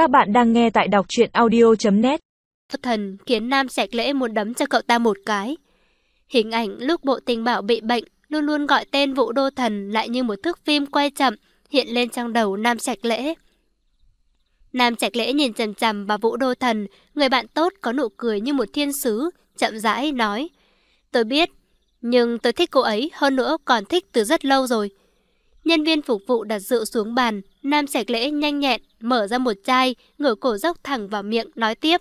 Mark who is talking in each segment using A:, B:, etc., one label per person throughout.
A: Các bạn đang nghe tại đọc truyện audio.net
B: Thần khiến Nam Sạch Lễ muốn đấm cho cậu ta một cái. Hình ảnh lúc bộ tình bảo bị bệnh luôn luôn gọi tên Vũ Đô Thần lại như một thước phim quay chậm hiện lên trong đầu Nam Sạch Lễ. Nam Trạch Lễ nhìn chằm chằm vào Vũ Đô Thần, người bạn tốt có nụ cười như một thiên sứ, chậm rãi nói. Tôi biết, nhưng tôi thích cô ấy, hơn nữa còn thích từ rất lâu rồi. Nhân viên phục vụ đặt rượu xuống bàn, Nam Trạch Lễ nhanh nhẹn, mở ra một chai, ngửa cổ dốc thẳng vào miệng, nói tiếp.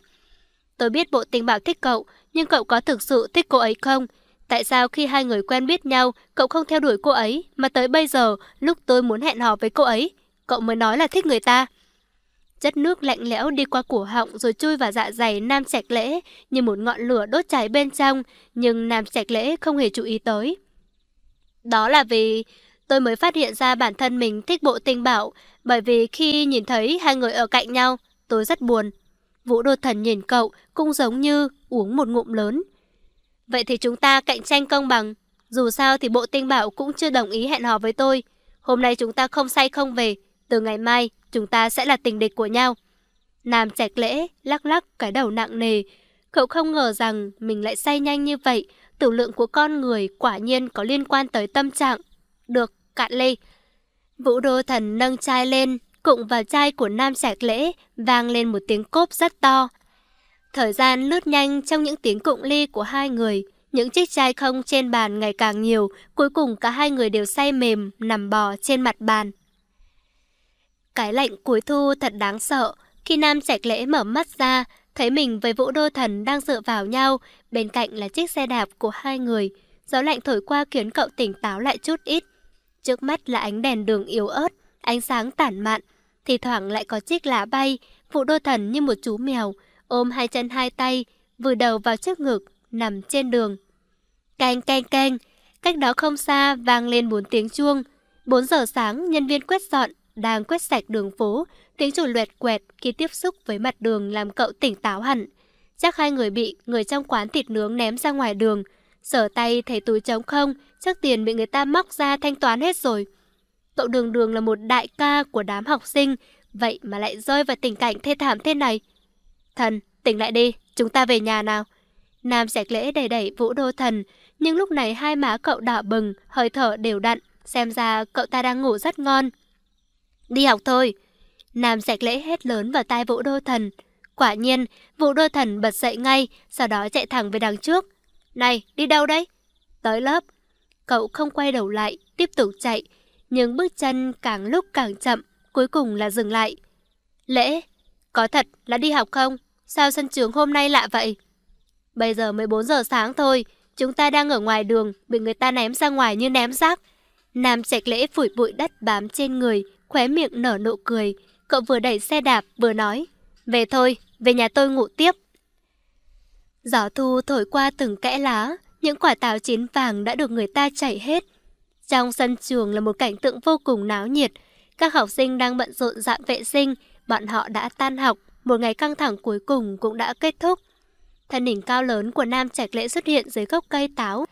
B: Tôi biết bộ tình bảo thích cậu, nhưng cậu có thực sự thích cô ấy không? Tại sao khi hai người quen biết nhau, cậu không theo đuổi cô ấy, mà tới bây giờ, lúc tôi muốn hẹn hò với cô ấy, cậu mới nói là thích người ta? Chất nước lạnh lẽo đi qua cổ họng rồi chui vào dạ dày Nam Trạch Lễ như một ngọn lửa đốt cháy bên trong, nhưng Nam Trạch Lễ không hề chú ý tới. Đó là vì tôi mới phát hiện ra bản thân mình thích bộ tình bảo, bởi vì khi nhìn thấy hai người ở cạnh nhau, tôi rất buồn. Vũ Đô Thần nhìn cậu cũng giống như uống một ngụm lớn. Vậy thì chúng ta cạnh tranh công bằng. Dù sao thì bộ tinh bảo cũng chưa đồng ý hẹn hò với tôi. Hôm nay chúng ta không say không về. Từ ngày mai, chúng ta sẽ là tình địch của nhau. Nam Trạch Lễ lắc lắc cái đầu nặng nề. Cậu không ngờ rằng mình lại say nhanh như vậy. Tử lượng của con người quả nhiên có liên quan tới tâm trạng. Được, cạn ly. Vũ Đô Thần nâng chai lên, cụng vào chai của Nam Trạch Lễ, vang lên một tiếng cốp rất to. Thời gian lướt nhanh trong những tiếng cụng ly của hai người. Những chiếc chai không trên bàn ngày càng nhiều, cuối cùng cả hai người đều say mềm, nằm bò trên mặt bàn. Cái lạnh cuối thu thật đáng sợ. Khi Nam Trạch Lễ mở mắt ra, thấy mình với Vũ Đô Thần đang dựa vào nhau, bên cạnh là chiếc xe đạp của hai người. Gió lạnh thổi qua khiến cậu tỉnh táo lại chút ít. Trước mắt là ánh đèn đường yếu ớt, ánh sáng tản mạn, thì thoảng lại có chiếc lá bay, phụ Đô Thần như một chú mèo, ôm hai chân hai tay, vừa đầu vào trước ngực, nằm trên đường. Canh canh canh, cách đó không xa vang lên bốn tiếng chuông. 4 giờ sáng, nhân viên quét dọn, đang quét sạch đường phố, tiếng chủ luet quẹt khi tiếp xúc với mặt đường làm cậu tỉnh táo hẳn. Chắc hai người bị người trong quán thịt nướng ném ra ngoài đường. Sở tay thấy túi trống không, chắc tiền bị người ta móc ra thanh toán hết rồi. Cậu đường đường là một đại ca của đám học sinh, vậy mà lại rơi vào tình cảnh thê thảm thế này. Thần, tỉnh lại đi, chúng ta về nhà nào. Nam sạch lễ đẩy đẩy Vũ Đô Thần, nhưng lúc này hai má cậu đỏ bừng, hơi thở đều đặn, xem ra cậu ta đang ngủ rất ngon. Đi học thôi. Nam sạch lễ hét lớn vào tai Vũ Đô Thần. Quả nhiên, Vũ Đô Thần bật dậy ngay, sau đó chạy thẳng về đằng trước. Này, đi đâu đấy? Tới lớp. Cậu không quay đầu lại, tiếp tục chạy, nhưng bước chân càng lúc càng chậm, cuối cùng là dừng lại. Lễ, có thật là đi học không? Sao sân trường hôm nay lạ vậy? Bây giờ mới 4 giờ sáng thôi, chúng ta đang ở ngoài đường, bị người ta ném ra ngoài như ném rác. Nam Trạch Lễ phủi bụi đất bám trên người, khóe miệng nở nụ cười. Cậu vừa đẩy xe đạp vừa nói, về thôi, về nhà tôi ngủ tiếp. Gió thu thổi qua từng kẽ lá, những quả táo chín vàng đã được người ta chảy hết. Trong sân trường là một cảnh tượng vô cùng náo nhiệt. Các học sinh đang bận rộn dọn vệ sinh, bọn họ đã tan học, một ngày căng thẳng cuối cùng cũng đã kết thúc. Thân hình cao lớn của Nam Trạch Lễ xuất hiện dưới gốc cây táo.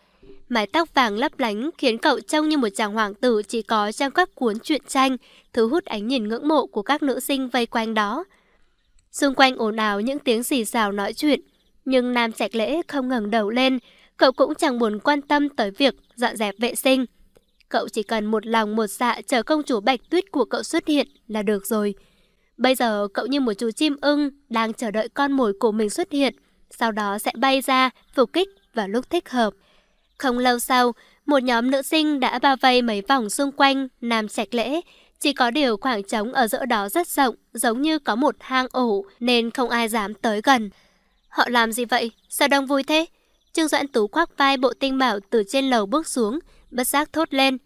B: Mái tóc vàng lấp lánh khiến cậu trông như một chàng hoàng tử chỉ có trong các cuốn truyện tranh, thu hút ánh nhìn ngưỡng mộ của các nữ sinh vây quanh đó. Xung quanh ồn ào những tiếng xì xào nói chuyện, nhưng Nam Trạch Lễ không ngẩng đầu lên, cậu cũng chẳng buồn quan tâm tới việc dọn dẹp vệ sinh. Cậu chỉ cần một lòng một dạ chờ công chúa Bạch Tuyết của cậu xuất hiện là được rồi. Bây giờ cậu như một chú chim ưng đang chờ đợi con mồi của mình xuất hiện, sau đó sẽ bay ra, phục kích vào lúc thích hợp. Không lâu sau, một nhóm nữ sinh đã bao vây mấy vòng xung quanh Nam Trạch Lễ. Chỉ có điều khoảng trống ở giữa đó rất rộng, giống như có một hang ổ nên không ai dám tới gần. Họ làm gì vậy? Sao đông vui thế? Trương Doãn Tú khoác vai bộ tinh bảo từ trên lầu bước xuống, bất giác thốt lên.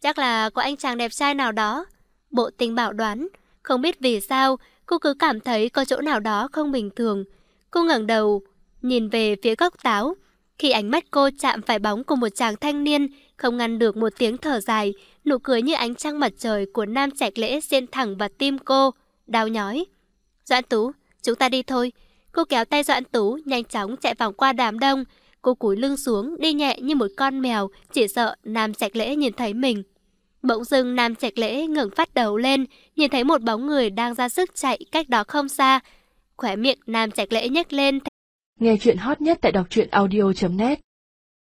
B: Chắc là có anh chàng đẹp trai nào đó. Bộ tinh bảo đoán, không biết vì sao, cô cứ cảm thấy có chỗ nào đó không bình thường. Cô ngẩng đầu, nhìn về phía góc táo. Khi ánh mắt cô chạm phải bóng của một chàng thanh niên, không ngăn được một tiếng thở dài, nụ cười như ánh trăng mặt trời của nam trạch lễ xuyên thẳng vào tim cô, đau nhói. Doãn Tú, chúng ta đi thôi. Cô kéo tay Doãn Tú, nhanh chóng chạy vòng qua đám đông. Cô cúi lưng xuống, đi nhẹ như một con mèo, chỉ sợ nam trạch lễ nhìn thấy mình. Bỗng dưng Nam Trạch Lễ ngẩng phát đầu lên, nhìn thấy một bóng người đang ra sức chạy cách đó không xa. Khỏe miệng Nam Trạch Lễ nhếch lên.
A: Nghe chuyện hot nhất tại đọc truyện audio.net